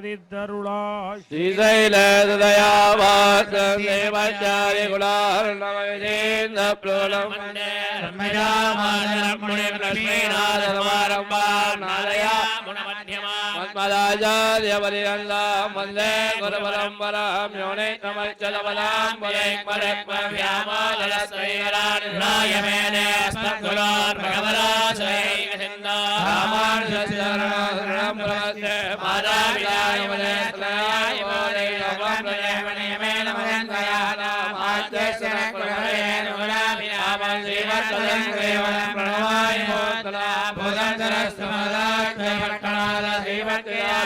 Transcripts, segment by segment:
சாதித்தருளாய் ஸ்ரீசைலேதயாவாசாரி குலார்ணமேந்த புலம் மத்மதாச்சாரியபரியல்லாம் வந்தே குருபரம்பராம் രാജാചാര്യപരിരന്താം വന്ദേ ഗുരുപരമ്പരാം യോനൈത്രമച്ചലപദാം ഭഗവരാശ്രയരാജരാം പ്രവസ്യ മാതാവിലായ ത്രയായ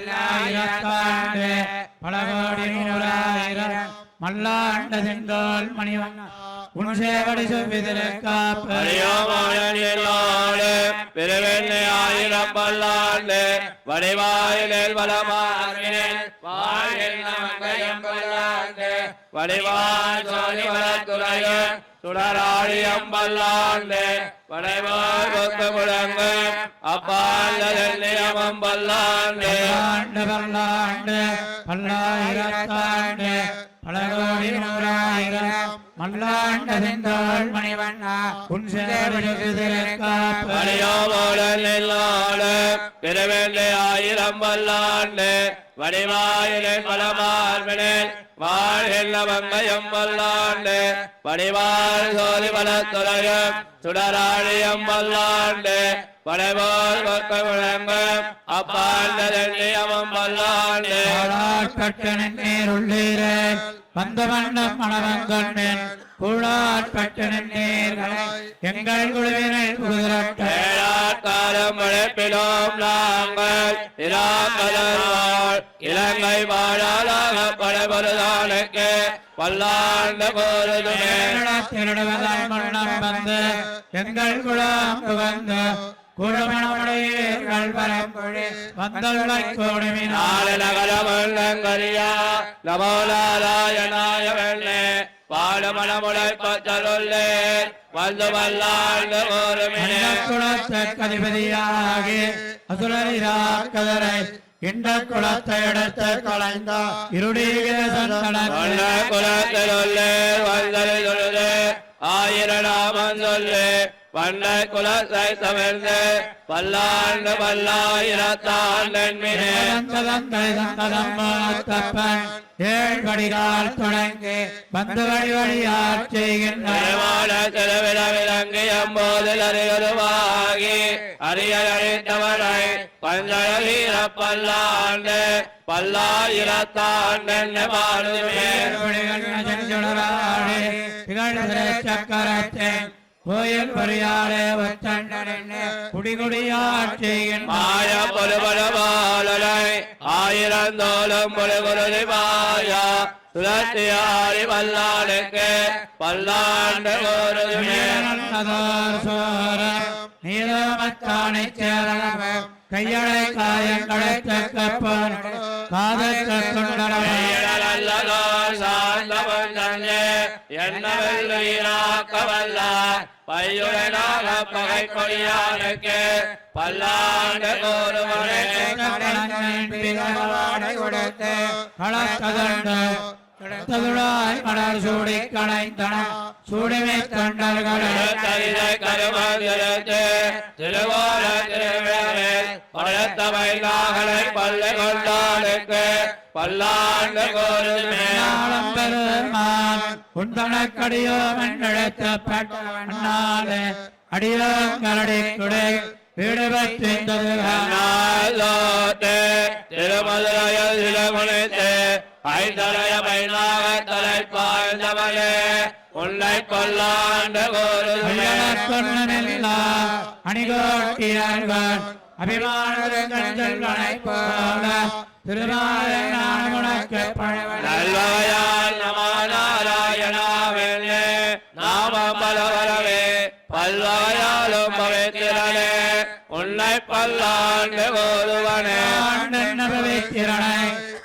பல்லாயிரத்தாண்டு பல கோடி நூறாயிரம். மல்லாண்ட செந்தோல் மணிவண்ண. உன் சேவடி செவ்விதிரு காப்பு ஆயிரம் பல்லாண்டு வடிவாயிலில் வளமாறினேன் வாயில் பல்லாண்டு வடிவாய் சோழி வளத்துறையன். சுடராழியம் பல்லாண்டு வடைவாய் கொத்து முழங்கு அப்பாண்டம் பல்லாண்டு பல்லாண்டு பல்லாயிரத்தாண்டு பல கோடி நூறாயிரம் மல்லாண்ட செங்கோல் மணிவண்ணா உன் சேவடி செவ்விதிரு காப்பு அடியோடு பிறவேண்டு ஆயிரம் வல்லாண்டு வடிவாயிலே பலமார்பினில் வாழ்கின்ற மங்கையம் வல்லாண்டு வடிவாள் சோதி பலத்துறையும் சுடராழியம் வல்லாண்டு படைவாள் கொக்க முழங்கும் அப்பாண்டதெண்ணியமும் வல்லாண்டு. கூழாட்பட்டனின் நீருள்ளீரே வந்த வண்ணம் மணவங்கண்ணன் எங்கள் குழுவினர் குதிரட்ட ஏழாக்காலம் மழைப்பிலோம் நாங்கள் இலங்கை வாழாளாக படைபொருதானுக்கு பல்லாண்டு வந்து எங்கள் குளம் புகந்து குழுமணமுடையீர்கள் பரம்பொழி வந்தல்லை கோடுமினால் நாள நகரமல்லங்கரியா நமோ நாராயணாய வெள்ளே பாடமணமுடை பச்சலுள்ளே வந்து வல்லாண்டு போருமினே குலத்ததிபதியாகி அசுரரிராக்கதரை இந்த குலத்தை எடுத்து கலைந்த இருடிகிற வந்தது தொழுது ஆயிரநாமம் சொல்லு. வண்ண குலத்தை தவிர்த்து பல்லாண்டு பல்லாயிரத்தாண்டன்மினே ஏழ்படிகால் தொடங்கி வந்து வழி வழியார் செய்கின்ற விளங்கி எம்போதில் அறிவுருவாகி அரியல் அழித்தவனை பஞ்சழீர பல்லாண்டு பல்லாயிரத்தாண்டு பாடுமே. சக்கரத்தின் கோயில் பரியாரே வச்சண்டன குடிகுடியார் செய்கின்ற மாய பொறுபடுபாலனை ஆயிரந்தோளும் பொறுகுருதி மாயா சுழத்தியாரி பல்லாண்டுக்கு பல்லாண்டு கோருதுமே. நீலமத்தானை சேரவ கையளை காயங்களை தக்கப்பன் காதல் தொண்டரவை பையுடனாக பகை கொடியானுக்கு பல்லாண்டு கோருவனே கொடுத்து களத்ததண்டு கிடத்ததுடாய் மலர் சூடி களைந்தன சூடிமை தொண்டர்களே தரிதை கருமந்திரத்து திருவோல திருவிழாவில் பழத்தவை நாகலை பல்லாண்டு கோருமே பெருமான் உந்தனக்கடியோ குடை திருமதுரையில் ஐந்தலைய பைனாக தலை பாய்ந்தவனே உன்னை கொல்லாண்டு அணிகோட்டியார்கள் அபிமானங்கள் போல திருநாராயண உனக்கு பழவன நல்லவையால் நம நாராயணாவென்னே நாமம் பலவரவே பல்வாயாலும் பவித்திரனே உன்னை பல்லாண்டு கோருவனே.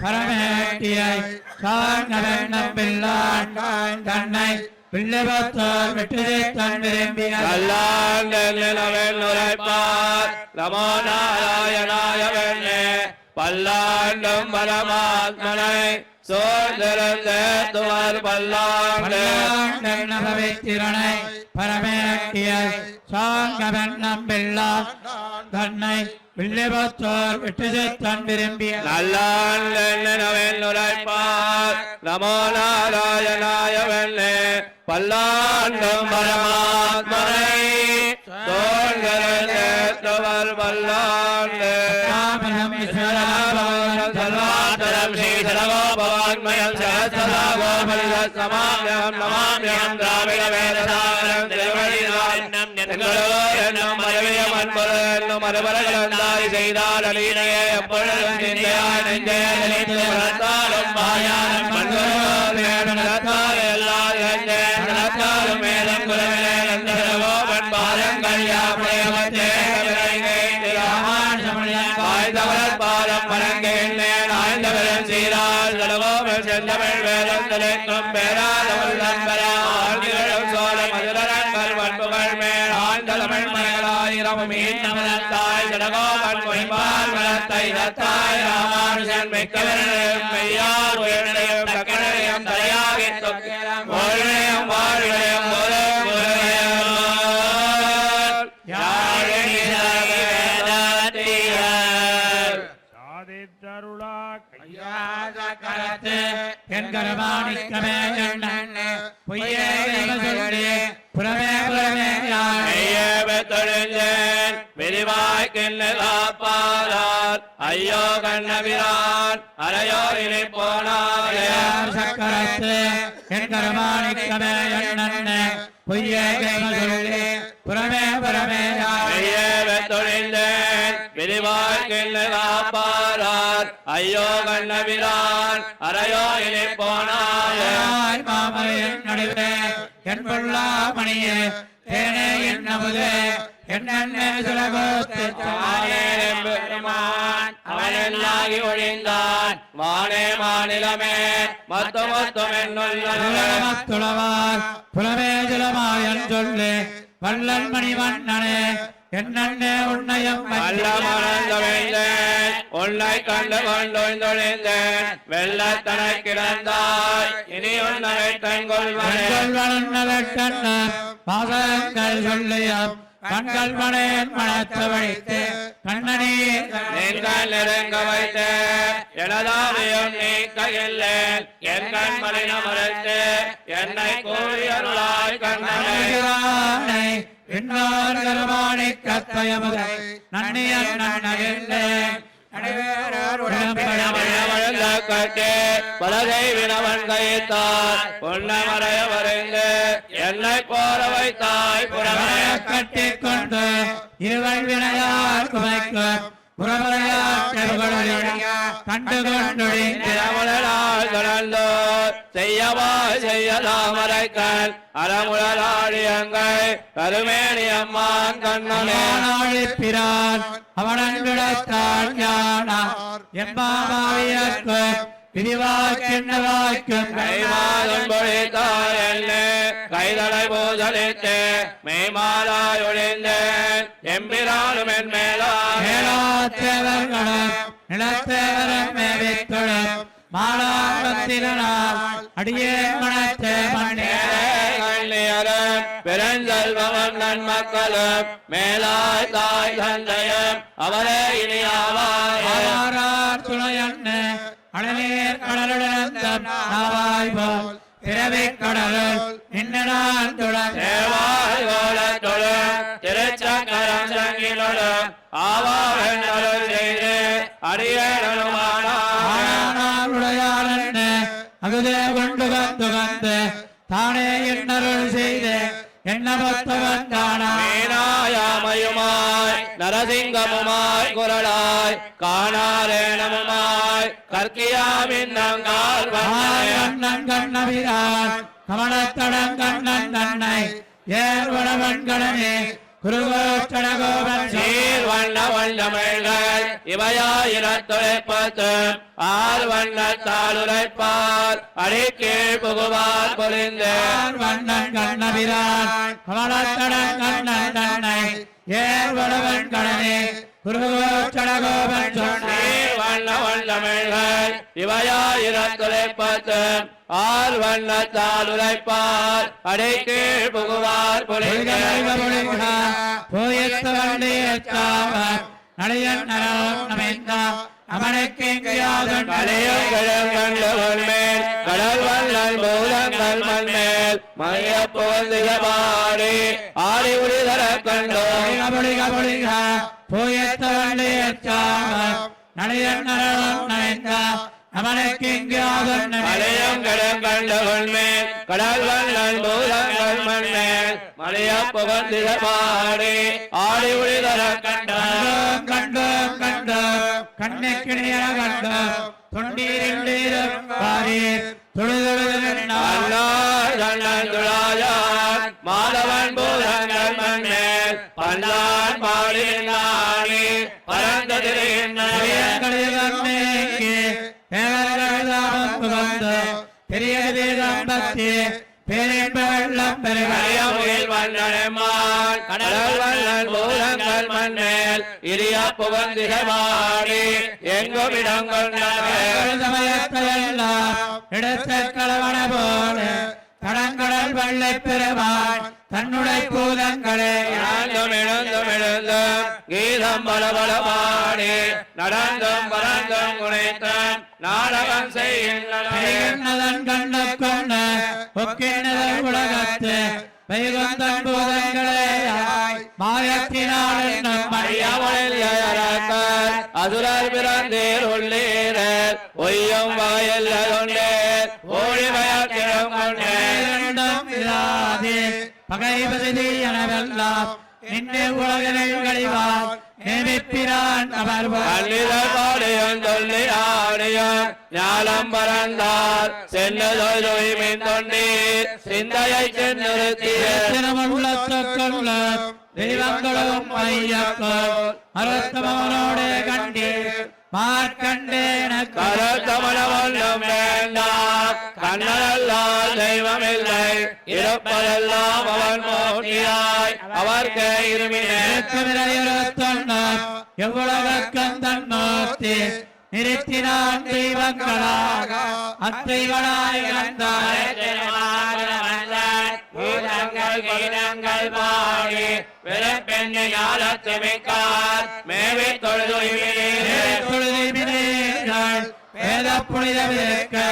திறனை பரமேட்டியை சாங்கவெண்ணம் பிள்ளான் தன்னை பிள்ளைபத்தோர் வெற்றி தன் விரும்பிய கல்லாண்டு நிலவென் உரைப்பார் நமோ நாராயணாயவென்னே பல்லாண்டும் பரமாத்மனை சோர்ந்திருந்த துவர் பல்லாண்டு. திறனை பரமேட்டியை சாங்கவெண்ணம் பிள்ளான் தன்னை பிள்ளைபத்தோர் வெற்றி தன் விரும்பிய நல்லாண்டு நிலவென் உரைப்பார் நமோ நாராயணாயவென்னே பல்லாண்டும் பரமாத்மனை. துவர் பல்லாண்டு. சர்வாத்தரம் ஸ்ரீதரவோ பவான்மயம் சரஸ்வதாகோபரிதம் நமாமியம் திராவிட வேதசாரம் திருவழிநான்னம் எங்களோ என்னும் மரவியம் அன்பரு என்னும் செய்தால் அலீனையே எப்பொழுதும் நெஞ்சே நினைத்து கரத்து என் கரமாணிக்கமே பொய்யே சொல்லி புறமே புறமே தொழிஞ்சேன். விரிவாய்க்கின்னு காப்பாரார். ஐயோ கண்ணபிரான். அரையோ இனி போனாரே. சக்கரத்து என் கரமாணிக்கமே எண்ண பொய்யே சொல்லி புறமே புறமே தொழிந்தேன் விரிவாய்க்கின்னு காப்பாரார். ஐயோ கண்ணபிரான் அரையோ இனி போனாரே ஆய் மாமலையின் நடுவே என் பொல்லாமணியே தேனே என் நமுதே. என்னென்ன சுலகோத்து பெருமான். அவனெல்லாகி ஒழிந்தான். வானே மாநிலமே மொத்த மொத்தம் என்னுள்ள துளவார் புலமே ஜலமாயன் சொல்லு வல்லல் மணிவண்ணனே என்னென்ன உன்னையும் வல்லமணந்தவேந்தேன் உன்னை கண்டு கொண்டொழிந்தொழிந்தேன் வெள்ளத்தனை கிடந்தாய். இனி உன்னை கண்கொள்வனே வெட்டண்ண பாசங்கள் சொல்லியம் கண்கள் மணேன் மனத்த வழித்து கண்ணனே நீங்கள் நெருங்க வைத்த எனதாவியம் நீக்கையில்லேன் என் கண்மணி மறைத்து என்னை கூறியருளாய் கண்ணனே. கண்ணனை இன்னொரு கருமானை கத்தயமுதை நன்னியன் நன்னகில்லே பலகை வினவன் கைத்தார் பொன்னமறைய வரைந்து என்னை போல வைத்தாய். புறமே கட்டிக் கொண்டு இருவள் வினையார் குமைக்கு கண்டு கொண்டொழிந்து திரமுழலால் செய்யவா செய்யலாமரைக்கல் அறமுழலாடியங்கள் கருமேனி அம்மான் பிரான் அவனன் ஞான எம்மாவியற்கு விரிவாக்கென்ன வாய்க்கும் கைமாதம் பொழித்தாய் என்னே கைதலை பூசலித்து மெய்மாலாய் ஒழிந்தேன் எம்பிரானும் என் மேலாய் மேலாத்தேவர்களும் நிலத்தேவரம் மேவித்துளும் மாலாபத்தினால் அடியே மனத்தே மண்ணே கண்ணியரும் பெருஞ்செல்வமும் நன்மக்களும் மேலாய் தாய் தந்தையும் அவரே இனி ஆவாய் அழநீர் கடலுடன் நாவாய் போல் பிறவி கடலுள் நின்னடான் துடன் தேவாய் கோலத்தொழும் திருச்சக்கரம் சங்கிலொழும் ஆவாவன் அருள் செய்து அடியேனுமானார் ஆனாருடையாளன் அகுதே கொண்டு வந்து வந்து தானே செய்து மீனாயாமயுமாய் நரசிங்கமுமாய் குரலாய் காணாரேணமுமாய் கற்கியாமின்னங்கால் வண்ணாய் கண்ணன் கண்ணபிரான் கமலத்தடம் கண்ணன் தன்னை ஏர்வளவன் கடனே உரைப்பார் அடிக்கீழ் புகுவார் பொழிந்தேன் வண்ணன் கண்ணபிரான் கமலத்தடம் கண்ணன் தன்னை ஏர்வளவன் கடனே குருகோச்சடகோபன் சொன்னே வண்ண வண்ணமிழ்கள் இவையாயிரத்துழைப்பத்து ஆர் வண்ணத்தால் உரைப்பார் அடிக்கீழ் புகுவார் பொழிந்தேன் நடையன் அவனுக்கு கலையும் கிழங்கண்டவன் மேல் கடல் வல்லல் மூலங்கள் மண்மேல் மைய புகழ்ந்திடபாடி ஆடி உரிதர கண்டோம் அவனுக்கு கலையும் கிழங்கண்டவன் மேல் கடல் வல்லல் மூலங்கள் மண்மேல் மலைய புகழ்ந்திடபாடி ஆடி உரிதர கண்டோம் கண்டோம் கண்டோம். கண்ணுக்கிணைய கண்டோம். தொண்டீரில் பாரீர் மாதவன் பூதங்கள் மண்மேல் பல்லான் பாடி நாணி பரந்த பெரிய வேதாம்பத்தி பேரின்ப வெள்ளம் பெருமையும் கரையமுகில் வண்ணனமான் கடல் இரிய எங்கும் சமயத்தையெல்லாம் களவன போல கடங்கடல் வெள்ளை பெருமான் தன்னுடைய பூதங்களே இழந்தும் எழுந்தும் எழுந்தும் கீதம் பலபல நடந்தும் பறந்தும் குணைத்தும் நாடகம் செய்கின்றன கண்ண கொண்ட ஒக்கினதன் உலகத்து பெய்கொந்தன் பூதங்களே மாயத்தினால் என்னும் அசுரர் ஒய்யும் வகையில் கொண்டேர் ஓடி கொண்டேர் இரண்டும் இராதே பகைபதி எனவெல்லாம் நின்று உலகினை கழிவார். நேமிப்பிரான் அவர் பள்ளிதழ் பாடியும் சொல்லி ஆடியும் ஞானம் பறந்தார். சென்னதொய் மின் தொண்டீர். சிந்தையை சென்னிறுத்திய உள்ளத்துக்குள்ள தெய்வங்களும் ஐயக்கள் அறுத்தமனோடு கண்டீர். மார்க்கண்டேன கரத்தமணம் வேண்டாம் கண்ணனல்லால் தெய்வமில்லை. இருப்பதெல்லாம் அவன் மூர்த்தியாய் அவர்க்கு இருமினே. எவ்வளவுக்கன் தன்னோர்த்தி. நிறுத்தினான் தெய்வங்களாக. அத்தெய்வனாய் கண்டாய். பூதங்கள் கீதங்கள் பாடி விரப்பெண்ணை ஞாலத்து மிக்கார் மேவி தொழுதிமினேர்கள் வேத புனித விதக்கை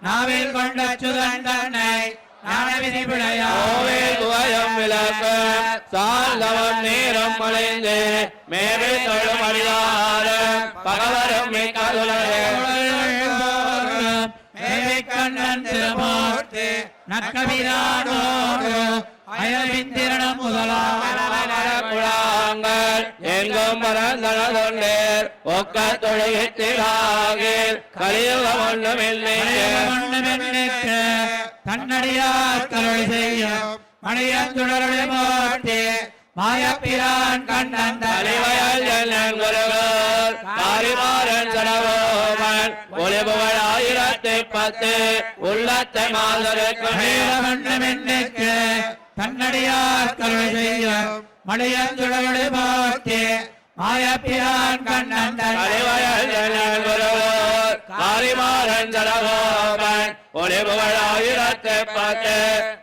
நாவில் கொண்ட சுதன் குவயம் விளக்கு சாந்தவம் நீரம் மலைந்து மேவி தொழுமடியாரும் பகவரும் மிக்கதுலகே கண்ணன் திருமூர்த்தி நக்கபிரானோடு அயவிந்திரணம் முதலாம் குழாங்கள் எங்கும் பரந்தன தொண்டேர் ஒக்க தொழுகித்திராகில் கலியுகம் ஒன்றுமில்லை மன்னமென்னுக்கு தன்னடியார் கருள் செய்யும். மணியந்துடருடைய மூர்த்தி மாயப்பிரான் கண்ணன் தலைவயல் ஜன்னன் குருகர் காரிமாறன் சடகோமன். ஒளிபுகழ் ஆயிரத்தி பத்து. உள்ளத்தை மாதருக்கு தன்னடியார் கருள் செய்யும். மணியந்துடருடைய மூர்த்தி மாயப்பிரான் கண்ணன் தலைவயல் காரிமாறன் சடகோமன் ஒளிபுகழ் ஆயிரத்தி பத்து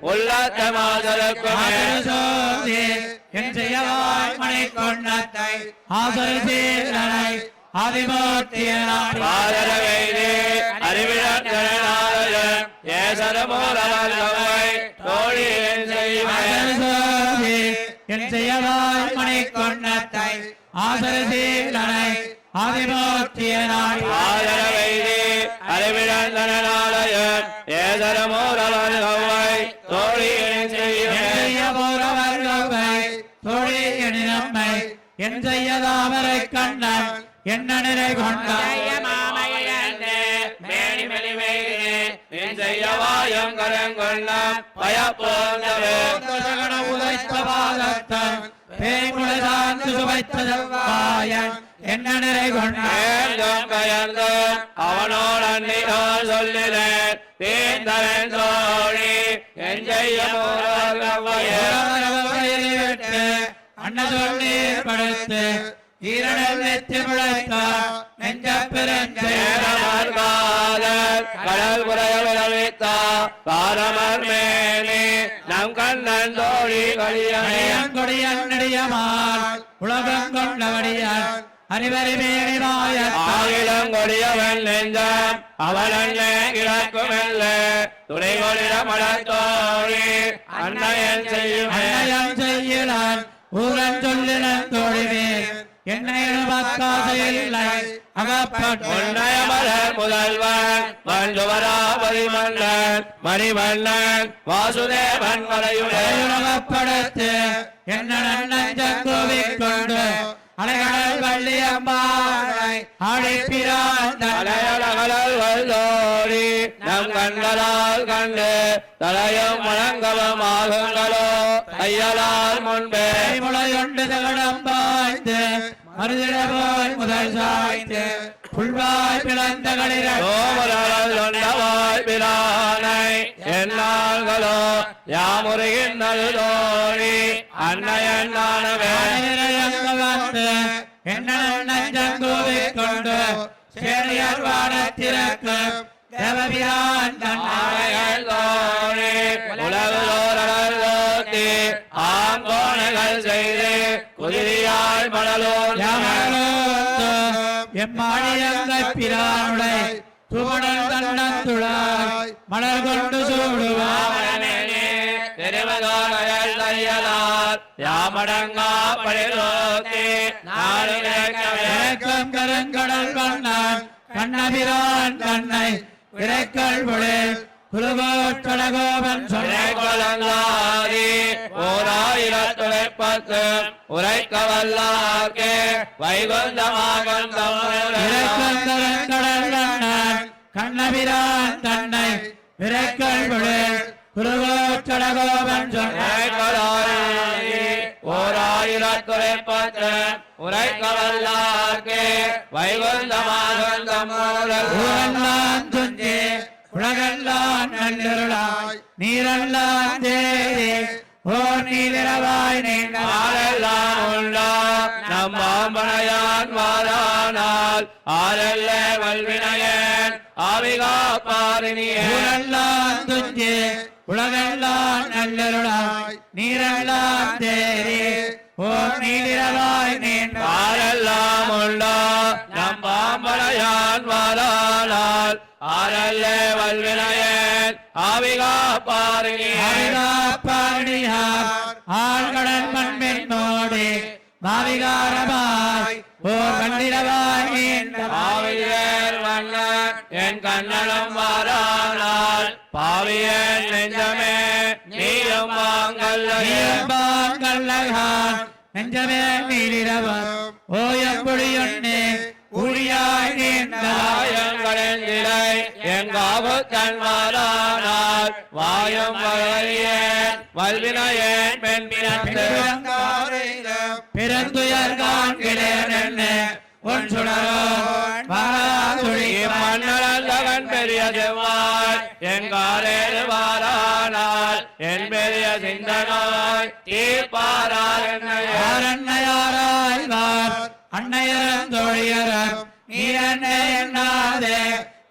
உள்ளத்தை மாதருக்கு சோதி என் செய்யவாய் மணி கொண்டத்தை ஆசரி சீரனை ஆதிமூர்த்தியனாய் பாதரவைதே அறிவிழந்தனாலயம் ஏசரமூலவல்லமை தோழியின் செய்வன் சோதி என் செய்யவாய் மணி கொண்டத்தை ஆசரசீலனை ஆதிமூர்த்தியனாய் ஆதரவைதி அறிவிழந்தனாலயம் ஏதரமோரவன் கவ்வை தோழியின் செய்யும். என் போறவர்களை தோழி என் நம்மை. என் செய்ய தாமரை கண்ணன் என்ன நிறை கொண்டான்? செய்யவாயம் கரங்கொள்ளாம் பயப்போந்தவே சகட உதைத்த பாதத்தன் பேய்முளை சார்ந்து சுவைத்த செவ்வாயன் என்ன நிறை கொண்டான் ஏந்தம் கயர்ந்து அவனோடு அன்னினால் சொல்லினேன் தீர்ந்தவன் தோழி என் செய்ய விட்டு அன்னதொன்னீர் படுத்து ஈரடல் நெத்தி முளைத்த நெஞ்ச பெருஞ்சேரமார் கடல் குறைய விளைவித்தா பாரமர் மேலே நம் கண்ணன் தோழி கொடியன் நடியமால் உலகம் கொண்டவடியான் அறிவறி மேலிமாய ஆகிலம் கொடியவன் நெஞ்சம் அவன் கிழக்குமெல்ல துணை கொடிட மலத்தோழி அன்னையன் செய்யும். அன்னயம் செய்யலான் ஊரன் சொல்லினன் தோழிவே என்னை அகப்பட்டு முதல்வன் வண்டுவராபதி மன்னன் மணிமன்னன் வாசுதேவன் மலையுடைய உலகப்படுத்து என்ன நன்னஞ்சங்கோவிக் கொண்டு அலைகடல் வள்ளியம்பாவை அழைப்பிரான் தலையலகலல் வல்லோடி நம் கண்களால் கண்டு தலையும் வணங்கவும் ஆகுங்களோ? தையலால் முன்பே. முளையொண்டு தகடம் பாய்ந்து மருதிட போய் முதல் சாய்ந்து புல்வாய் பிளந்த சொன்னவாய் பிரானை என்னாள்களோ யாமுறையின் நல்தோழி அன்னையன் நானவே. என்ன கொண்டு சேரியார் வானத்திற்கு தேவபிரான் ஆணைகள் தோழி உலகளோரல் தோத்தி செய்து குதிரியாய் மணலோர் எம்மாடியங்கை பிரானுடை சுமணல் தன்னத்துழாய் மலர் கொண்டு தையலார் யாமடங்கா நினைக்கவே இறக்கம் கருங்கடல் கண்ணான் கண்ணபிரான் கண்ணை இறைக்கல் பொழில் குருகோட்டடகோபன் சொன்ன உரைக்கொலங்காதி ஓராயிரத்துழைப்பத்து உரைக்க வல்லார்க்கே கண்ணான் கண்ணபிரான் தன்னை இறைக்கல் பொழில் குருகோட்டடகோபன் சொன்ன ஓராயிரத்துழைப்பத்து உரைக்க வல்லார்க்கே வைகுந்தமாகன் ஊரெல்லாம் துஞ்சி உலகெல்லாம் நல்லருளாய் நீரெல்லாம் தேடி ஓ நீலிரவாய் நீண்ட ஆரெல்லாம் உண்டா நம் மாம்பனையான் வாரானால். ஆரெல்ல வல்வினையன் ஆவிகா பாரினியே. ஊரெல்லாம் துஞ்சி உலகெல்லாம் நல்லருளாய் நீரெல்லாம் தேடி ஓ நீலிரவாய் நீண்ட ஆரெல்லாம் உண்டா நம் மாம்பனையான் வாரானால் ஆரெல்ல வல்வினையன் ஆவிகா பாரினியே பாரணியார் ஆழ்கடல் மண்பின் மோடி பாவிகாரமாய் ஓர் கண்டிரவாய் நீண்ட வண்ணன் என் கண்ணனும் வாரானால் பாவியன் நெஞ்சமே நீயும் வாங்கல்லையே கல்லகான் நெஞ்சமே நீரிரவம் ஓயம்புடியொன்னே ஊழியாய் நீண்டதாய். வாயங்களிலை எங்காவு கண்வாரானால் வாயம் வகையேன் வல்வினையேன் பெண் பிறந்து பிறந்துயர் காண்கிறேன் என்ன? உன் சுடரோன் வாராதுழி மன்னரந்தவன் பெரிய செவ்வாய் எங்காரேறு வாரானால் என் பெரிய சிந்தனாய் தீர்ப்பாரால் என்னையே. அன்னையாராய்வார் அன்னையரம் தோழியரம் நீ என்னை எண்ணாதே.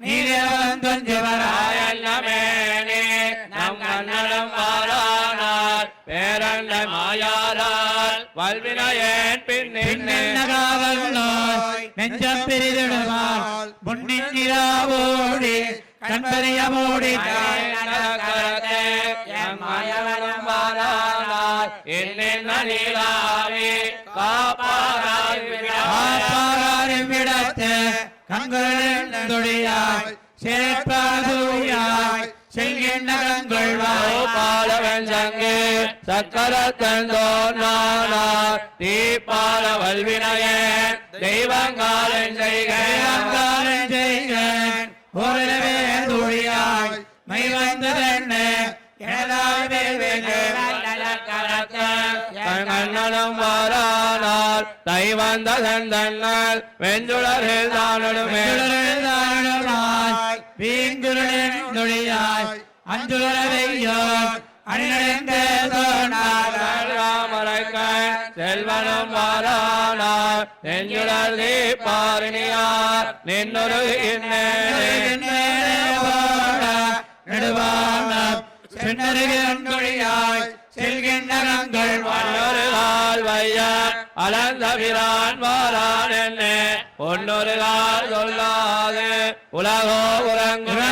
நீரவன் கொஞ்சவராய் மாயல்லமேனே நம் கண்ணனம் வாரானால் பேரண்ட மாயாரால் வல்வினையேன் பின்னின்னே நெஞ்சம் பிரிதிடுமால் முன்னின் நிலாவோடி கண்பறிய மூடி நடக்கரத்தே எம் மாயவனம் நீலாவே காப்பாராய் விடத்து சேர்ப்பாதூயாய் செல்கின்ற கண்கொள்வாய் பாலவன் சங்கு சக்கரத்தந்தோன்னார் தீப்பால வல்வினையன் தெய்வங்காலன் தேவங்காலம் செய்கன் ஒருவே தொழியாய் மை வந்ததென்ன கண்ணனும் வாரானால் தை வந்த தந்தன்னால் வெஞ்சுளரில் தானுடுமே வீங்குருளின் தொழியாய் அஞ்சுலரையோர் அணிநடைந்த தோன்றார். ராமரைக்கண் செல்வனும் வாரானார் நெஞ்சுளர் தீபாரிணியார். நின்னொரு சென்னருகொழியாய் செல்கின்ற கண்கள் மன்னொரு கால் வைய அலந்தபிரான் வாரான் என்ன? பொன்னொரு கால் சொல்லாது உலகோ உறங்குமே.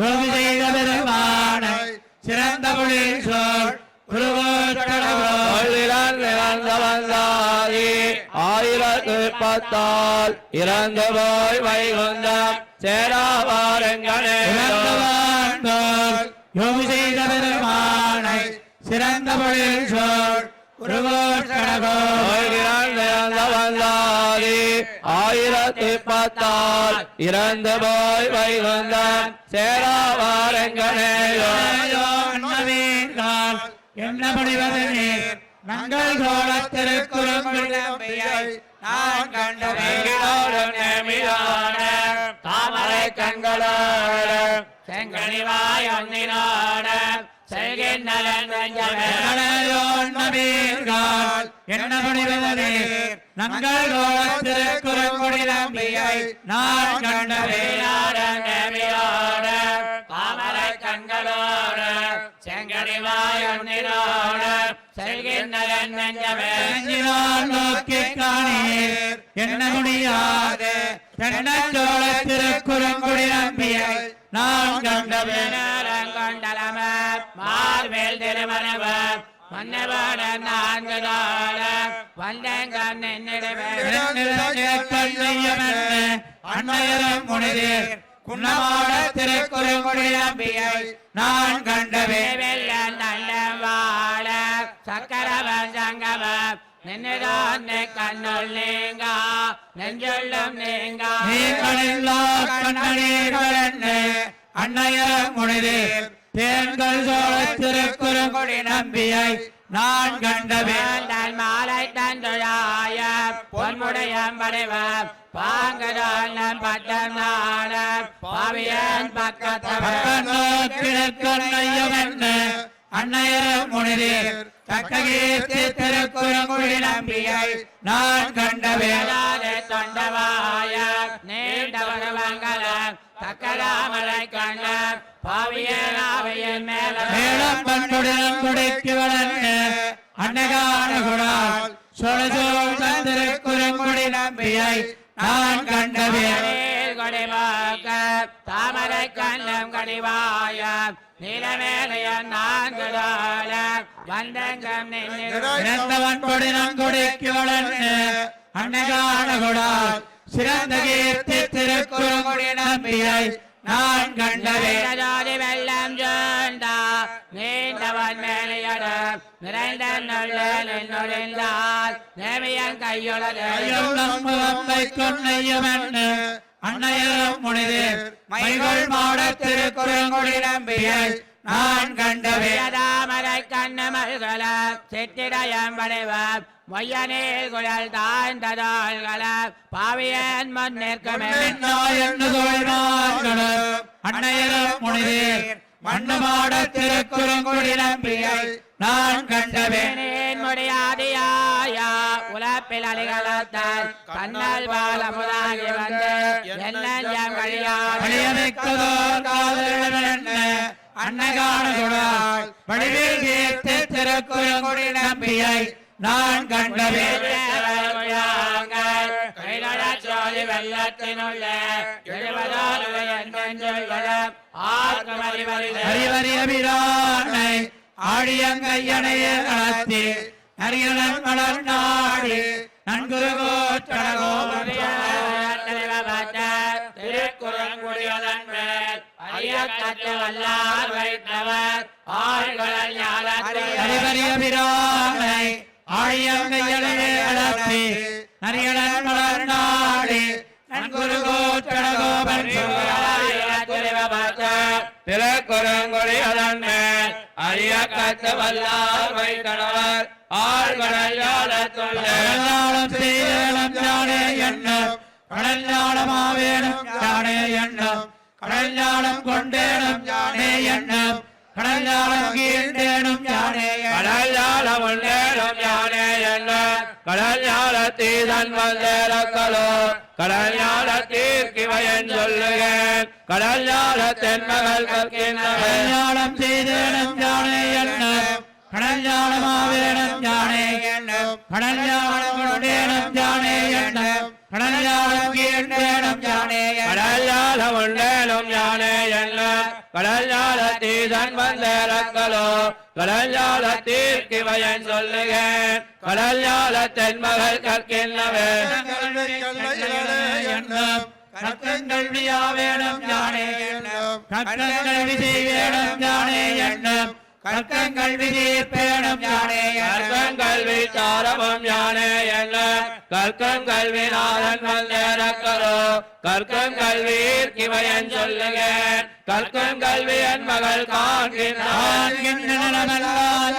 யோகி செய்த பெருமானை சிறந்த பொழில் சொல் ஆயிரத்து பத்தால் இறந்து போய் வைகுந்தம். இறந்தவான் யோகி செய்த பெருமானை சிறந்த பொழில் சொல். ஆயிரத்து பத்தால் இறந்து போய் வைகுந்தம் சேராவாரங்கனேயோ. அண்ணவீர்கள் என்ன முடிவதனே நங்கள் சோழ திருக்குறம்பியை நான் கண்டவேன் தாமரை கண்களோட செங்கனிவாய் ஒன்னினோட என்ன முடிவதனே நங்கள் திருக்குறள் நம்பியை நான் கண்டவேன் தாமரை கண்களோட செங்கனிவாய் ஒன்னினோட செல்கின்றன் நெஞ்சமே நெஞ்சினால் நோக்கி காணீர். என்ன முடியாது தென்னச்சோழ திருக்குறங்குடி நம்பியை நான் கண்டவேன். கொண்டலம மார்வேல் திருமணவ மன்னவாட நான்கு நாள வந்தங்கம் நின்னிடுவே அன்னையரம் முனிதேர் குன்னமாட திருக்குறங்குடி நம்பியை நான் கண்டவேன் வெள்ள நல்லம் வாழ சக்கரவன் சங்கமம் நின்றுதான் கண்ணுள் நீங்க நெஞ்சொல்லும் நீங்க. நீங்களில்லா கண்ணனீர்கள் என்ன அன்னையரம் முனிதேர் தேன்கள் சோழ திருக்குறங்குடி நம்பியை நான் கண்டவேன் வேந்தன் மாலை தந்துழாய பொன்முடையம் படைவம் பாங்கதான் பட்டம் நாட பாவியன் பக்கத்தவன் கிழக்கண்ணையம் என்ன அன்னையரம் முனிதேர் தக்ககீர்த்தி திருக்குறங்குடி நம்பியை நான் கண்டவேன் வேளாதே தொண்டவாய நீண்டவரவங்கலம் தக்கராமலை கண்ட பாவியன் ஆவையின் மேல மேளம் பண்புடன் குடைக்கு வளர்ந்த அன்னகான குடால் சொலசோல் தந்திருக்குறங்குடி நம்பியை நான் கண்டவேன் கொடிவாக்க தாமரை கண்ணம் கடிவாய நிலமேலைய நான்கு வந்தங்கம் நின்று இறந்தவன் கொடினம் கொடைக்கு வளர்ந்த அன்னகான குடால் சிறந்த கீர்த்தி திருக்குறங்குடி நம்பியை நான் கண்டவேன் ஜோதி வெள்ளம் ஜோண்டா நீண்டவன் மேலையட நிறைந்த நுழைந்தால் நேமியன் கையுளது. கொன்னையமென்னு அன்னையரும் முனிதேர் மைகள் மாட திருக்குறங்குடி நம்பியை நான் கண்டவேன் தாமரை கண்ணமல்கள சித்திரயம் படைவம் மொய்யனே குழல் தாழ்ந்ததாள்கள பாவியன் முன் நிற்கமே என்று தோழிமார்களும் அன்னையரும் முனிதேர் மண்ணு மாட திருக்குறங்குடி நம்பியை நான் கண்டவேன் முடியாதியாயா உலப்பில் அலிகளத்தால் கண்ணல் பாலமுதாகி வந்து என்னஞ்சம் கழியாது வழியமைக்கதோர் காதலென்ன அன்னகான குடால் வடிவில் கீர்த்தி திருக்குறங்குடி நம்பியை நான் கண்டவேன் கைலாசோதி வெள்ளத்தினுள்ள. அபிரானை ஆழியங்கையனையே நடத்தி நரியலன் மலர் நாடி நன்குருகோச்சடகோபன் திருக்குறங்குடியதன் மேல். ஐயக்கத்து வல்லார் வைத்தவர். ஞாலத்தில் கரிபரிய பிரானை ஆழியங்கையனையே நடத்தி நரியலன் மலர் திருக்குறங்குடி அதன் மேல் அரிய கத்து வல்லார் வைத்தனவர் ஆழ்கடல் ஞாலத்துள்ள யானே எண்ணம் யானே எண்ணம் கொண்டேனும் யானே எண்ணம் கடலாளம் கீழ்ந்தேனும் யானே கடல் உள்ளேனும் யானே என்ன கடல் ஞாலத்தீதன் வந்தேரக்களோ கடல் ஞாலத்தீர்க்கிவையன் சொல்லுகேன் கடல் ஞால தென்மகள் கற்கின்றவன் கடலாளம் செய்தேனும் யானே எண்ணம் கடலாளமாவேனும் யானே எண்ணம் கடலாளம் கொண்டேனும் யானே கடல் ஞாலத்தீதன் வந்தேரக்களோ கடல் ஞாலத்தீர்க்கிவையன் சொல்லுகேன் கடல் ஞால தென்மகள் கற்கின்றவன் எண்ணம். கற்கங்கல்வியாவேணும் யானே எண்ணம். கற்கங்கல்வி செய்வேணும் யானே எண்ணம். கற்கங்கல்வி தீர்ப்பேணும் யானே கற்கன் கல்வி தாரமும் யானே என்ன நாதன் வந்தேரக்கரோ கிவையன் சொல்லுகேன் கற்கன் கல்வி என் மகள் காண்கின்றான் காண்கின்ற நிலமெல்லாம்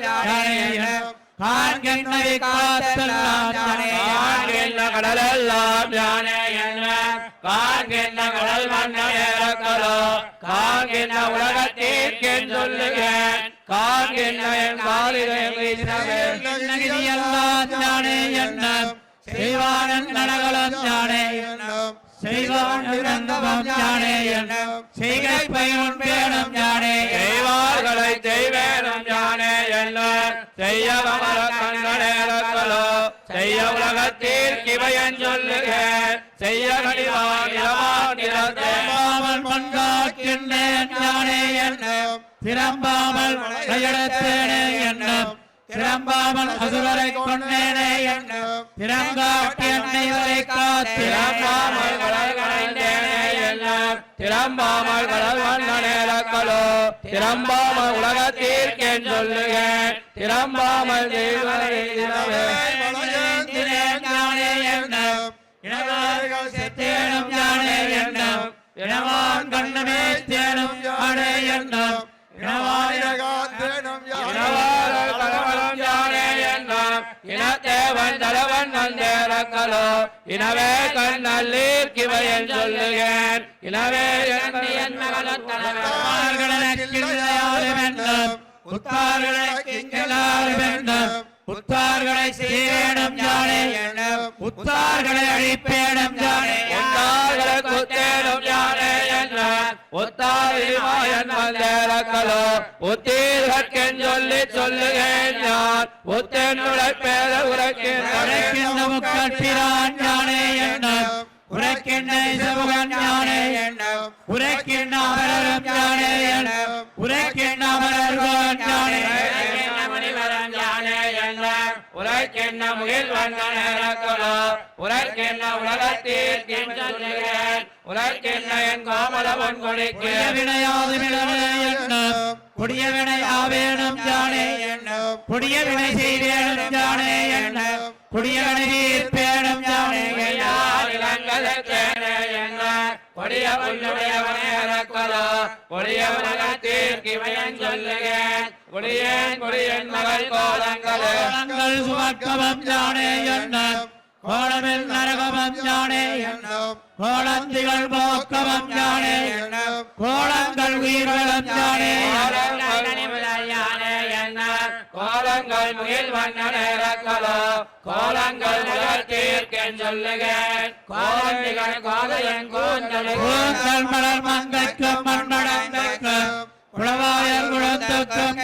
யானே எண்ணம் காண்கின்ற விசம்பெல்லாம் யானே எண்ணம் காண்கின்ற வெந்தி எல்லாம் யானே எண்ணம் காண்கின்ற விகாத்தெல்லாம் யானே காண்கின்ற கடல் எல்லாம் யானே என்ன காண்கின்ற கடல் மன்னேரக்கரோ காண்கின்ற உலகத்தீர்க்கேன் சொல்லுகேன் காண்கின்ற என் காலிலே நலகலம் யானே எண்ணம் செய்வானந்தமம் யானே எண்ணம் செய்கை பயன் பேணும் யானே செய்வார்களை செய்வேனும் யானே என்ன செய்ய வமர கண்ணனேரக்களோ செய்ய உலகத்தீர் கிவையன் சொல்லுக செய்ய கடிவான் இளவான் நிறத்தே திரும்பாமல் பண்காக்கின்றேன் யானே எண்ணம் திரும்பாமல் கையெடுத்தேனே எண்ணம் திரும்பாமல் அசுரரை கொண்டேனே என்று திறங்காட்டி என்னை வரை திறம்பாமல் கடல் கடைந்தேனே என்ன திறம்பாமல் கடல் வண்ணனேரக்களோ திறம்பாமல் உலகத்தீர்க்கேன் சொல்லுக திறம்பாமல் தெய்வரை தினவே யானே எண்ணம் இனவார்கள் செத்தேனும் யானே எண்ணம் இனவான் கண்ணமே தேனும் யானே எண்ணம் இனவாயிரகா தேனும் யானே இனத்தேவன் தலைவன் வந்தேரங்களோ இனவே கண்ணல்லீர் கிவையன் சொல்லுகிறேன் இனவே என் புத்தார்களை சேரும் யானே எண்ணம் புத்தார்களை அழிப்பேனும் யானே ஒத்தார்களை குத்தேனும் யானே என்ன ஒத்தாரிமாயன் வந்தேரக்களோ உத்தீர்கற்கென் சொல்லி சொல்லுகேன் நான் உத்தென்னுடை பேர உரைக்கின்ற முக்கட்டிரான் யானே எண்ணம் உரைக்கின்ற இசமுகன் யானே எண்ணம் உரைக்கின்ற அமரரும் யானே எண்ணம் உரைக்கின்ற யானே என்ன உரைக்கின்ற முகில் உரைக்கின்ற உலகத்தீர்க்கின் சொல்லுகேன் உரைக்கின்ற என் கோமலவன் கொடிக்கு வினையாது கொடிய வினை ஆவேனும் யானே எண்ணம் கொடிய வினை செய்வேனும் யானே எண்ணம் கொடிய வினை தீர்ப்பேனும் இளங்கதற்கேனே என்ன கொடிய புல்லுடையவனே இறக்கலோ கொடிய உலகத்தீர்க்கிமையன் சொல்லுகேன் கொடியேன் கொடியன் மகள் கோலங்களே. கோலங்கள் சுமக்கவம் யானே எண்ணம். கோலமில் நரகமம் யானே எண்ணம். கோலந்திகள் போக்கவம் யானே எண்ணம். கோலங்கள் உயிர்களும் என்ன கோலங்கள் முகில் வண்ணன் கோலங்கள் உலகத்தீர்க்கேன் சொல்லுகேன். கோலங்கள் கோதையன் பூங்கள் மலர் மங்கைக்கும் மண்மடங்கைக்கும் குளவாயர் குளத்துக்கும்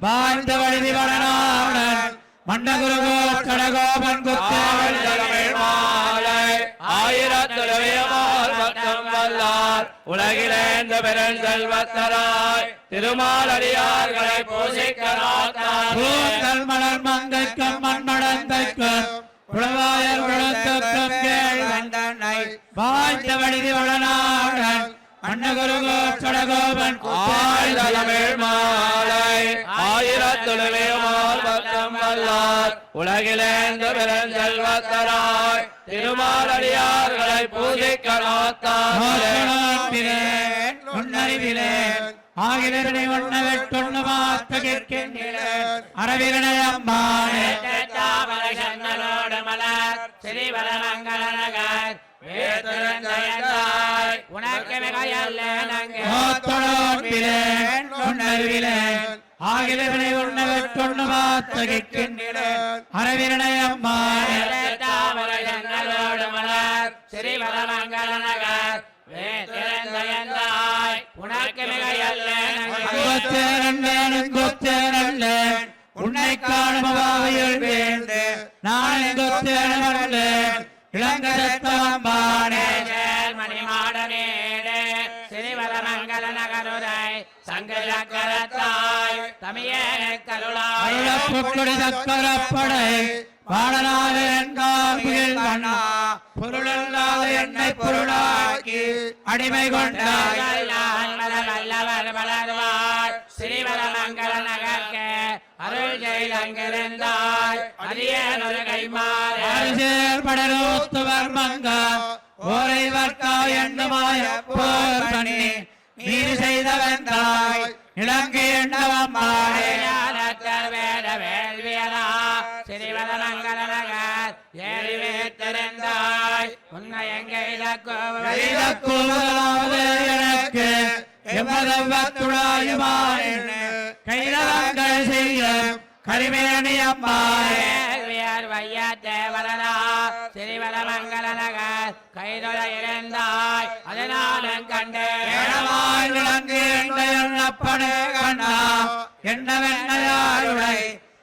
வாழ்ந்த வழுதி வடநாடன் மண்டகுருகோ கடகோபன் மாலை ஆயிரம் வல்லார் உலகிலேந்த பெருஞ்செல்வத்தராய் திருமாலடியார்களை பூசிக்க நாட்டார் பூந்தல் மலர் மங்கைக்கும் மண்மடந்தைக்கும் புலவாயர் குளத்துக்கும் கேள் தன்னை வாழ்த்த வடிதி வளநாடன். உலகிலேந்த பெருஞ்செல்வத்தராய். திருமாலடியார்களை பூசிக்க நாட்டார் உன்னறிவிலேன் ஆகிரனை உண்ண வெட்டுண்ணு மாத்த கேட்கின்றேன் அரவிரனை அம்மானே தாமரை சன்னலோடு மலர் ஸ்ரீவரமங்கல நகர் வேதிருந்தாய் உனக்கு மிகையல்ல நங்கே மாத்தொடர்பிலேன் உன்னறிவிலேன் ஆகிரனை உண்ண வெட்டுண்ணு மாத்த கேட்கின்றேன் அரவிரனை அம்மானே தாமரை சன்னலோடு மலர் ஸ்ரீவரமங்கல நகர் வேதிருந்தாய் உனக்கு மிகையல்ல உன்னை காணும் நான் எங்கொத்தேனல்லேன் இளங்கரத்தம்பானே மேல் மணிமாடனேடே சிறிவரமங்கல நகருரை சங்க சக்கரத்தாய் தமியே கருளாய். அருளப்புக்குடி தக்கரப்படை பாடலாதன் காப்பில் கண்ணா பொருளல்லாத என்னை பொருளாக்கி அடிமை கொண்டாய். வல்லவர் வளர்வார் ஸ்ரீவரமங்கல அருள் செய்தங்கிருந்தாய் அரியன் ஒரு கைமாறு அரிசேர் படரோத்துவர் மங்கா. ஓரை வர்க்கா எண்ணுமாய போர் பண்ணி நீர் செய்தவன் தாய் இலங்கை ஞானத்தர் வேத வேள்வியரா. ஸ்ரீவரமங்கல நகர் ஏறி வைத்திருந்தாய் உன்னை எங்கே எனக்கு. கைதவங்கள் செய்யும் கரிமேனி அம்மானே வேள்வியர் வையத்தேவரனா ஸ்ரீவரமங்கல நகர் கைதொழ இருந்தாய் அதனாலும் கண்டேன் ஏழமாய் விளங்கு எண்ணப்பனே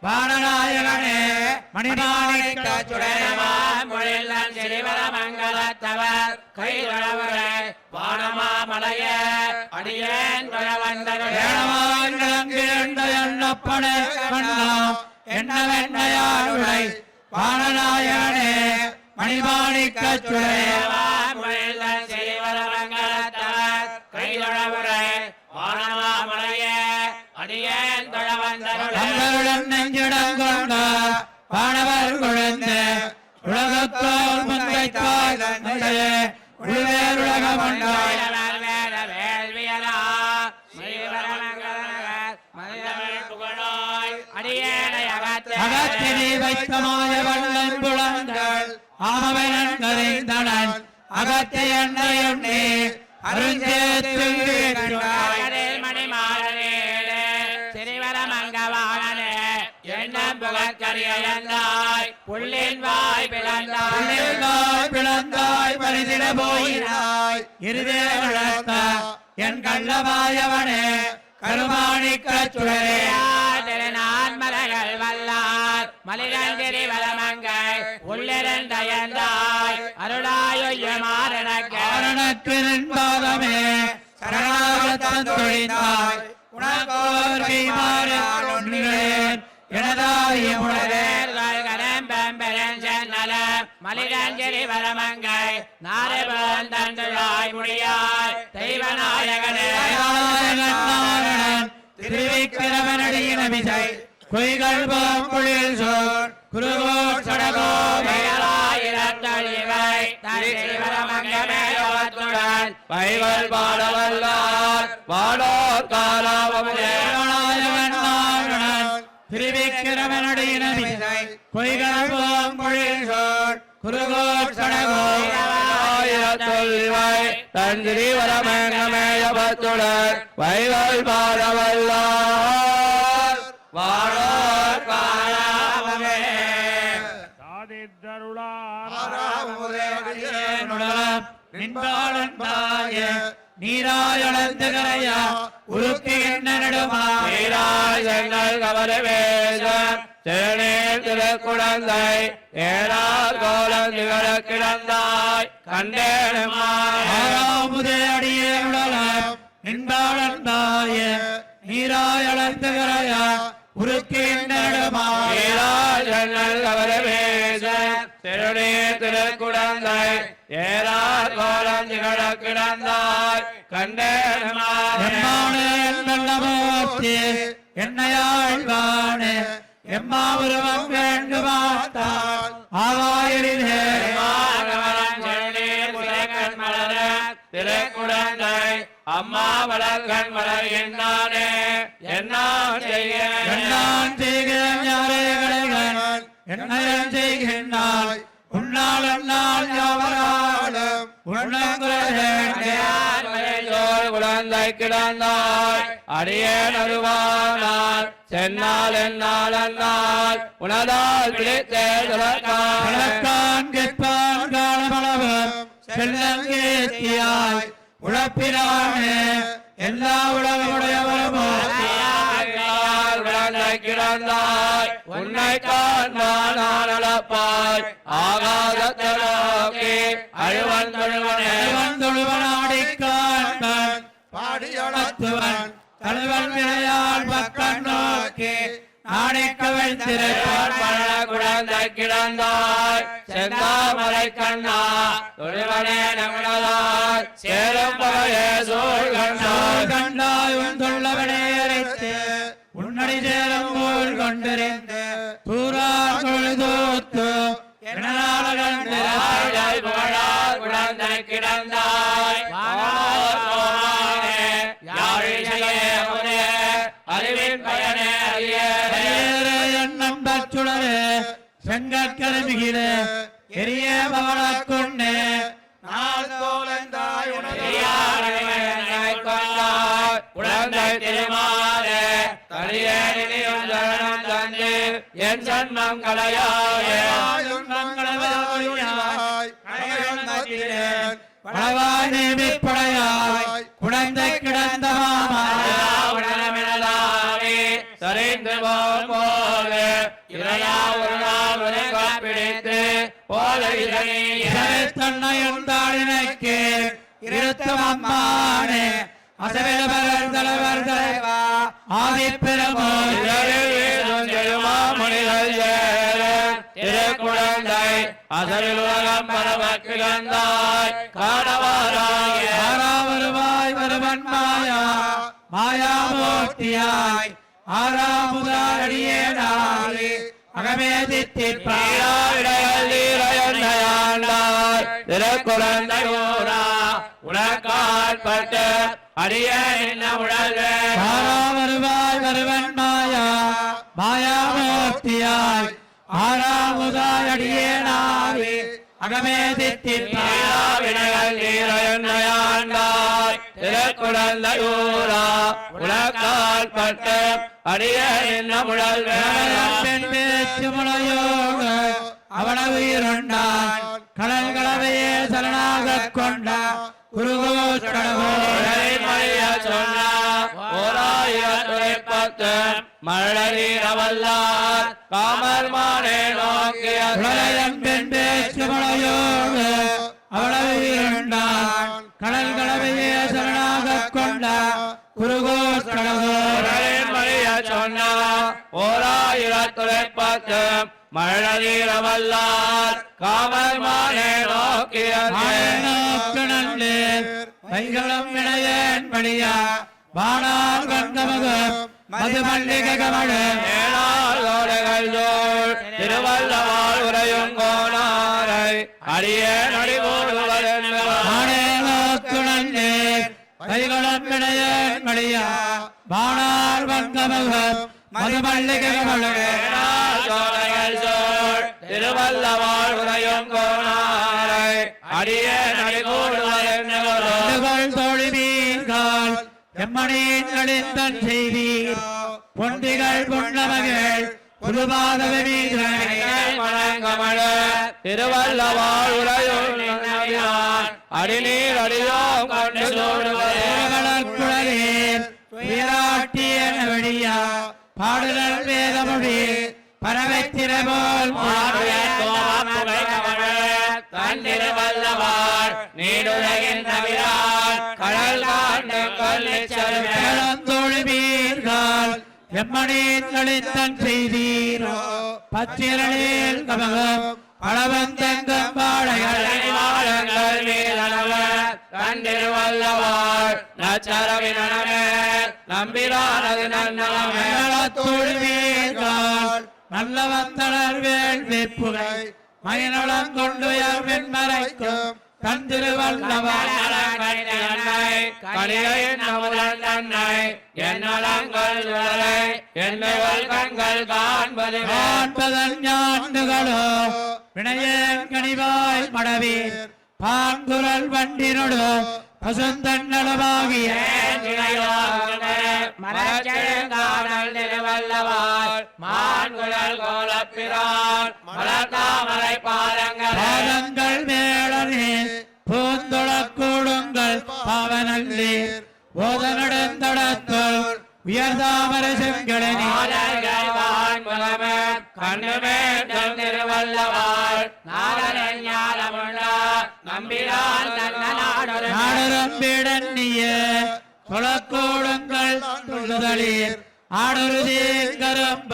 கண்ணா என்னவென்னையாருடை வானநாயகனே மணிமாணிக்க சுடரமா மொழில்லாம் ஸ்ரீவரமங்கலத்தவர் கைதொழவரே வானமாமலைய அடியேன் எண்ணப்பனே கண்ணா என்னவென்னையாருடை வானநாயகனே மணிமாணிக்க சுடரமா நெஞ்சிடம் கொண்ட வானவர் குழந்தை உலகத்தோர் முந்தை தாய் தந்தையே உள்வேர் உலகம் உண்டாய். அகத்தினை வைத்தமாய வண்ணன் புலங்கள் ஆமவன் கரைந்தனன் அகத்தை எண்ணையுண்ணே அருஞ்சேத்து கடலில் புகற்கரியந்தாய் புள்ளின் வாய் பிளந்தாய் பிளந்தாய் பிளந்தாய் பரிதிட போயினாய். இருதே வளர்த்த என் கள்ளமாயவனே கருமாணிக்க சுடரே. திருநான்மலைகள் வல்லார் மலிதங்கிரி வளமங்கை உள்ளிருந்தயந்தாய் அருளாயுயமாறனக்கு காரணத்திருந்தாதமே சரணாகத்தன் தொழிந்தாய். உனக்கோர் கைமாறன் ஒன்றேன் எனதாய முடரே மலிதஞ்சலி வளமங்கை நாரபன் தந்துழாய் முடியாய் தெய்வநாயகனே. நாராயணன் திருவிக்கிரமனடியின் அபிசை கொய்கள் பாம்புளில் சோர் குருகோட் சடகோ வைவல் பாடவல்லார் பாடோர் காலாவமுதே. நாராயணன் திருவிக்கிரமனடியின் அபிசை கொய்கள் பாம்புளில் சோர் குருகோட் சடகோ ஆயிரத்தொல்லிவை தந்திரி வரமேயபத்துடன் வைவல் பாடவல்லார் வாழோர் காலாவமே சாதித்தருளார் நின்பாளன்பாய நீராயளந்து கரையா உருக்கு என்ன நடுமா நீராஜங்கள் கவரவேசம் தேநீர் திருக்குழந்தை ஏறார் கோலம் திகழ கிடந்தாய் ஆறாமுதே அடியே நின்பாளந்தாய நீராய் அளந்துகரையா உருக்கின்றமாய ஈராஜன்னல் கவரவேச திருநீர் திருக்குடந்தை ஏறார் கோலம் திகழ கிடந்தாய் நல்லமோர்த்தி என்னையாழ்வானே எம்மாவுருவம் வேண்டுமாத்தால் ஆவாயிலே திருக்குடந்தை அம்மா வளர்கண் வளர் என்னானே? என்னான் செய்ய என்னான் செய்கிறேன்? யாரே கலைகள் என்னையன் செய்கின்றாய். உன்னால் என்னால் யாவராலும் குழந்தை கிடந்தாய். அடியேன் அருவானால் சென்னால் என்னால் அண்ணால் உனதால் பிடித்தேன் வழக்கான் கேட்பான் காலமளவும் செல்லங்கேத்தியாய் உழப்பினானே எல்லா உலகமுடையவரமோ குழந்தை கிடந்தாய். உன்னை காண்பான் அளப்பாய். ஆகாதத்தலோக்கி அழுவன் தொழுவனே. தொழுவனாடி காண்பன். பாடியளத்துவன் தலைவன் விளையால் பக்கம் நோக்கி. குழந்தை கிடந்தாய். செந்தாமரை கண்ணா தொழுவனே நம்மளதாய் சேரும் பகையே சூழ் கண்டாய் கண்டாய் உன் தொள்ளவனே உன்னடி சேரம் போல் கொண்டிருந்து பூரா தொழுதூத்து என்னால வாழாய் கிடந்தாய். அறிவின் பயனே எண்ணம் பச்சுடரே செங்கற்கருமிகிலே எரிய பவள கொண்டே. நாள் தோலந்தாய் பெரியாரைக் கொண்டாய், குழந்தை திருமாலே, தனியேனியும் சரணம் தந்து, என் சன்மம் நேமி படையாய் குழந்தை கிடந்த மாமாய் உடனமிழலாமே, சரிந்து போம்போது, இறையா ஒரு நாள் உனக்கு பிடித்து, போல இதனையே தன்னை உண்டாளினைக்கு இருத்தும் அம்மானே அசவில பகல் தலைவர் தலைவா ஆதி திருக்குழந்தை அசலில் உலகம் பரவ கிடந்தாய் காணவாராய. வருவாய் வருவன் மாயா மாயா மூர்த்தியாய் ஆறாமுதாடியே நாளே அகமே தித்திப்பாய் திருக்குழந்தையோரா உனக்காட்பட்டு அடிய என்ன உடல்வே. வருவாய் வருவன் மாயா மாயா நாளே அகமே தித்திப்பாய் அடிய என்ன உடல்வே பேச்சு முளையோடு அவன உயிருண்டான் கடல் கலவையே சரணாக கொண்ட குருகோஷ்டகோ சொன்ன ஓராயிரத்து பத்து நோக்கிய உலகம் பெண் பேச்சு முளையோடு அவன உயிருண்டான் கடல் கலவையே சரணாக கொண்ட குருகோஷ்டகோ மழைய சொன்னா ஓராயிரத்துறை பத்து மழரீரவல்லார் காமர் மானே நோக்கிய நோக்கணல்லே கைகளும் இணையன் வழியா. வானார் கந்தமகம் மது மல்லிகை கமலம் ஏழாளோடைகள் ஜோள் திருவள்ளவாள் உரையும் கோணாரை. அடியே நோக்குணல்லே கைகளும் இணையன் வழியா வானார் கந்தமகம் மது மல்லிகை கமலம் ஏழாளோடைகள் ஜோள் திருவள்ளவாள் உரையும் கோணாரை. அடியே மீன்கால் எம்மனின் அழிந்தன் செய்தீர். பொந்திகள் பொன்னமகள் புதுபாதவ அடிநீர் அடியோம் கொண்டு சூடுவதே. உயராட்டிய வழியா பாடுதல் வேதமொழி. பறவைத்திர தன் தன்னிருவல்லவார் நீடுலகின் தவிரான் கலந்தொழுவீர்கள் எம்மனேங்களின் செய்தீரோ? பச்சிரளில் கமகம் பழவந்தங்கம் வாழகள் வீரனவர் கண்டிருவல்லவாள் நச்சரவினமே நம்பிரானது நன்னலமேளத்தொழுவீர்கள் நல்லவந்தளர் வேள்வி புகை மயநலம் கொண்டு மறைக்கும் தந்திருவல்லவர் காண்பதன் ஞாண்டுகளோ வினயன் கனிவாய் மடவீர். பாங்குரல் வண்டினொடு பசுந்தன்னளமாகிய மலர்ச்செழுங்கானல் திருவல்லவார் மான்குழல் கோலப்பிரான் மலர்தாமரை பாதங்கள். மேளனே பூந்துளக்கூடுங்கள் பாவனல்லீர் போதனடந்தடத்தோல் உயர்தாமர செங்கடனே. நாடனன் ஞானமுண்டா நம்பிரான் தன்ன நாடொரு நாடரம்பிடன்னிய தொழக்கூடுங்கள் தொழுதலீர். ஆடொருதீர் கரம்ப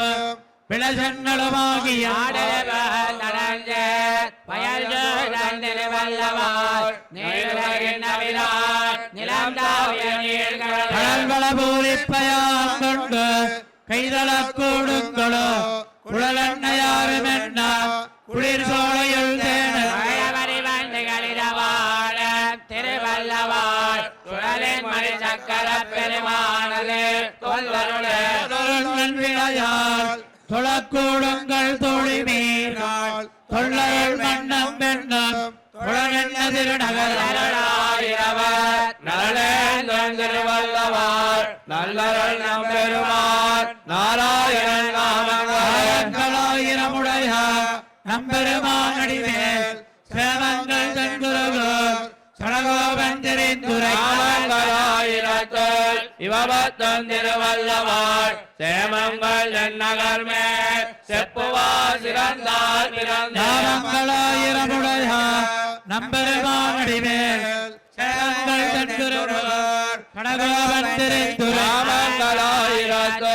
விளசன்னளமாகிய ஆடவன் நடந்த பயல் திருவல்லவார் நீருலகின் நவிலார் நிலம் தாவிய நீர்கள். கடல்வள பூரிப்பயாம் கொண்டு கைதள கூடுங்களோ. குழலண்ணையாரும் என்ன குளிர் சோலையுள் தேன சக்கர பெருமானது கொல்லருளே விளையால் தொழக்கூடுங்கள் தோழி மீறாள் தொள்ளருள் மன்னம் பெண்ணம் குழலென்ன திருநகர் திருவல்லவார் நல்லருள் நம்பெருமார் நாராயணன் நாமங்கள். ஆயிரமுடைய நம்பெருமானடிமேல் சேமங்கள் தன்குருகு சடகோபன் தெரிந்துரை திருவல்லவார் சேமங்கள் நகர் மேல் செப்புவா சிறந்தார் பிறந்தார் நாமங்களாயிரமுடைய. நம்பெருமானடிமேல். சேமங்கள் தெரிந்துரை ராமங்களாயிரத்தில்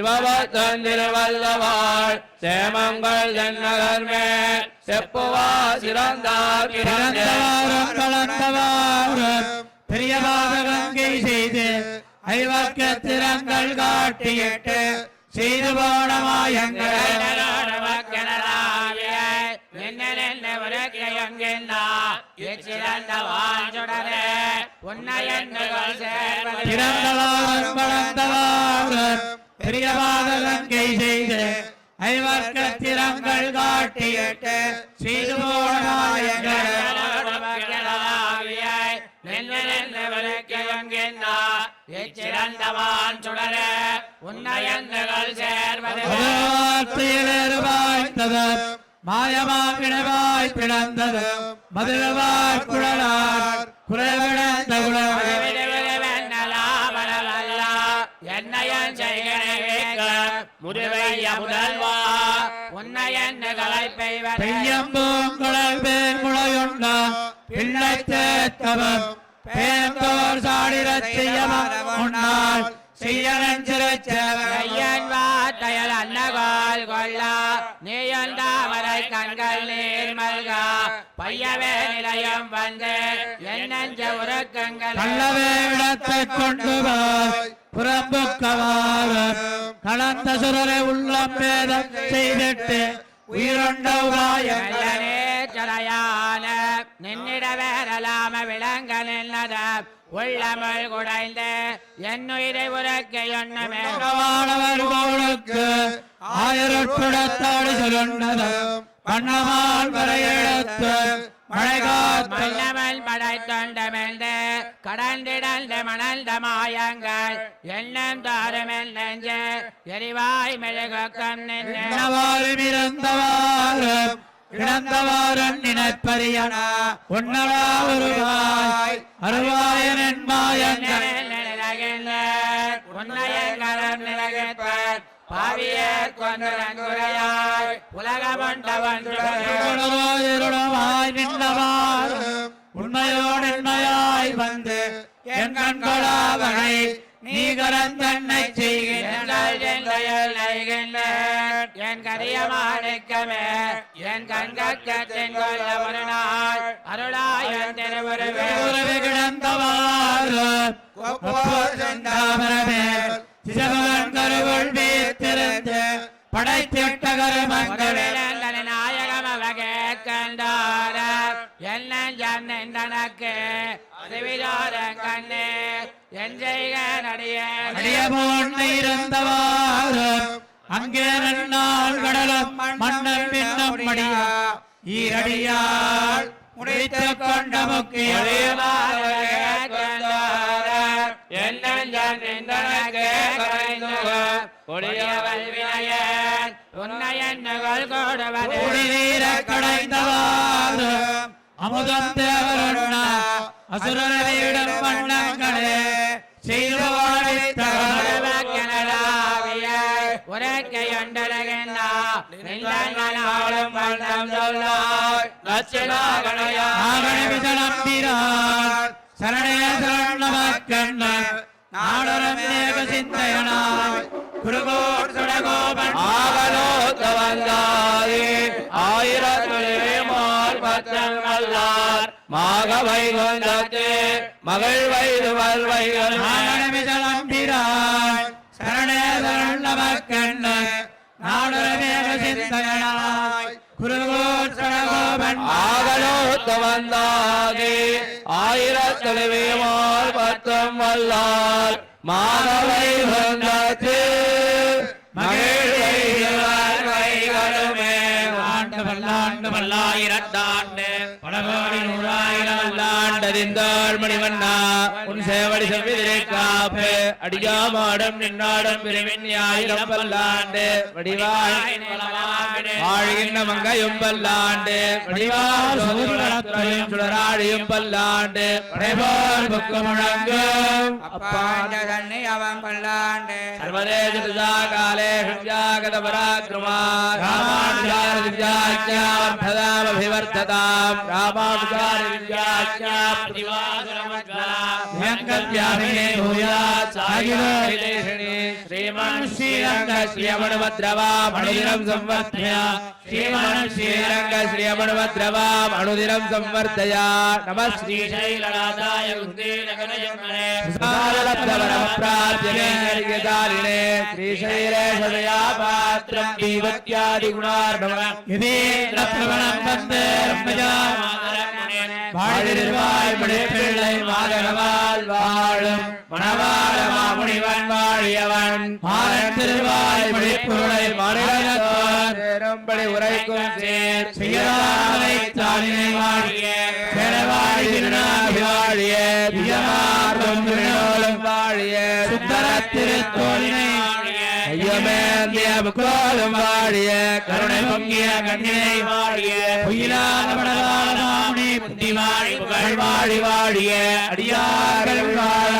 இவபத்தம் திருவல்லவார் சேமங்கள் நகர் மேல் செப்புவா சிறந்தார் பிறந்தவாரும் கலந்தவாரும். பெரியவாக கங்கை செய்து. ஐவர்க்க திறங்கள் காட்டியிட்டு செய்து போன கங்கை செய்து ஐவர்க்க திறங்கள் காட்டியிட்டு செய்து போன மாயங்கள் சிறந்தவான் சுடர உன்னயங்கள் சேர்வது. வாய்த்ததும் மாயமாவினவாய் பிளந்தது. மதுரவாய் குழலார் குறைவிழந்த என்னையன் செய்கிறேன் முதுவைய முதல்வா உன்னையன் கலைப்பெய்வர் பெய்யம்பூங்குழல் பேர் முளையுண்ட பிள்ளை தேத்தவம் பேந்தோர் சாடிரச் செய்யவம் உன்னால் செய்யனன் சிறச்சவன் ஐயன் வார்த்தையல் அன்னகால் கொள்ளா நீயன் தாமரை கண்கள் நீர் மல்கா. பையவே நிலையம் வந்து என்னஞ்ச உறக்கங்கள். கள்ளவே இடத்தை கொண்டு போய் புறம்புக்கவாறும் கலந்த சுரரை உள்ளம் பேதம் செய்திட்டு உயிரொண்ட உபாயம். ஐயனே சடையான நின்னிட வேறலாம விளங்க நின்னத உள்ளமிழ் குடைந்து என்னுயிரை உறக்க எண்ணமே மாணவர் போலுக்கு ஆயிரத்துடத்தாடி சொல்லுண்டதும் வண்ணமால் வரையெடுத்து மழை காத்து மன்னமல் படைத்தொண்டமென்று கடந்திடந்த மணந்த மாயங்கள் எண்ணம் தாருமெல் நெஞ்சு எரிவாய் மெழுகம் நின்று உண்ணவாறும் இருந்தவாறும் கிடந்தவாறும் நினைப்பறியனா? உன்னடா வருவாய் அருவாயன் என்பாயன் மாயங்கள் பாவியர் கொண்டுரையாய் உலகமண்டவன் இருளமாய் நின்றவாறும் உண்மையோடு உண்மையாய் வந்து என் கண்களாவனை நீ கரந்தன்னை செய்கின்ற எங்கள் எங்கையில் நைகின்றேன் என் கரியமாணிக்கமே என் கண்கக்க தென்கொள்ள ஒரு நாள் அருளாயன் திருவுருவே. கிடந்தவாறு சிவகன் கருவுள் வீத்திருந்து படைத்திட்ட கருமங்களே. மங்களின் நாயகம் அவகே கண்டார என்ன ஜன்னக்கு அறிவிலார கண்ணே. என் செய்க நடிகன் அடியமோன் இருந்தவாறு அங்கே நன்னாள் கடலும் மன்னன் பின்னம் மடியா. ஈரடியால் முடித்துக் கொண்ட முக்கிய கடைந்தவாறு அமுதம் தேவருண்ண. அசுரர வீடும் வண்ணங்களே செய்து வாழித்தவர் ஆகணிவிதனம்பிரான் சரணே சரணமக்கண்ண நாடரம் ஏக சிந்தையனாய். குருகோர் சுடகோபன் ஆகலோத்தவந்தாயே ஆயிரத்துலே மால் பத்தம் வல்லார் மாக வைகுந்தத்தே மகள் வைது வல்வைகள் ஆகணிவிதனம்பிரான் சரணே சரணமக்கண்ண நாடரம் ஏக சிந்தையனாய் குருகோர் சுடகோபன் ஆகலோத்தவந்தாதே ஆயிரத்துலே மால் பத்தம் வல்லார். மாக வைகுந்தத்தே மகள் பல்லாயிரத்தாண்டு. பல கோடி நூறாயிரம் ஆண்டறிந்தாள் மணிவண்ணா. உன் சேவடி செவ்விதிரை காப்பு. அடியாமாடம் நின்னாடம் பிரிவின் ஆயிரம் பல்லாண்டு. வடிவாய் வாழ்கின்ற மங்கையும் பல்லாண்டு. வடிவால் சூரியனத்துறையும் சுடராழியும் பல்லாண்டு. படைபால் புக்கு முழங்கும் அப்பாண்ட தன்னை அவன் பல்லாண்டு. சர்வதேச துஜா காலே ஹிருஜாகத பராக்ரமா ராமானுஜார प्रथदामभिवर्धताम् रामाविचारविद्याज्ञाप्रतिवादरमज्वलाभ्यङ्गव्यापिने भूयात् सागिरोहितेषिणे श्रीमान् श्रीरङ्ग श्रियमणवद्रवा मणुदिरं संवर्धय श्रीमान् श्रीरङ्ग श्रियमणवद्रवा मणुदिरं संवर्धय नमः श्रीशैलनाथाय प्राप्यने श्रीशैलेशदया पात्रं இதேந்திரபிரவணம் வந்தே வாழிருவாய் பிள்ளை மாதகவால் வாழும். மணவாள மாமுனிவன் வாழியவன். மாறன் திருவாய் பிடிப்புரை மாநிலத்தோம்படி உரைக்கும் சேர். செய்யலாமை தானினை வாழிய. பெறவாழி திருநாபி வாழிய. விஜமார்பம் திருநோலும் வாழிய. சுந்தர திருத்தோழினை ஐயமேந்திய முக்கோலும் வாழிய கருணை பொங்கிய கண்ணினை வாடிய பொய்யிலாத படலாள மாமுனி புத்தி வாழி புகழ் வாடி வாடிய அடியார்கள் வாழ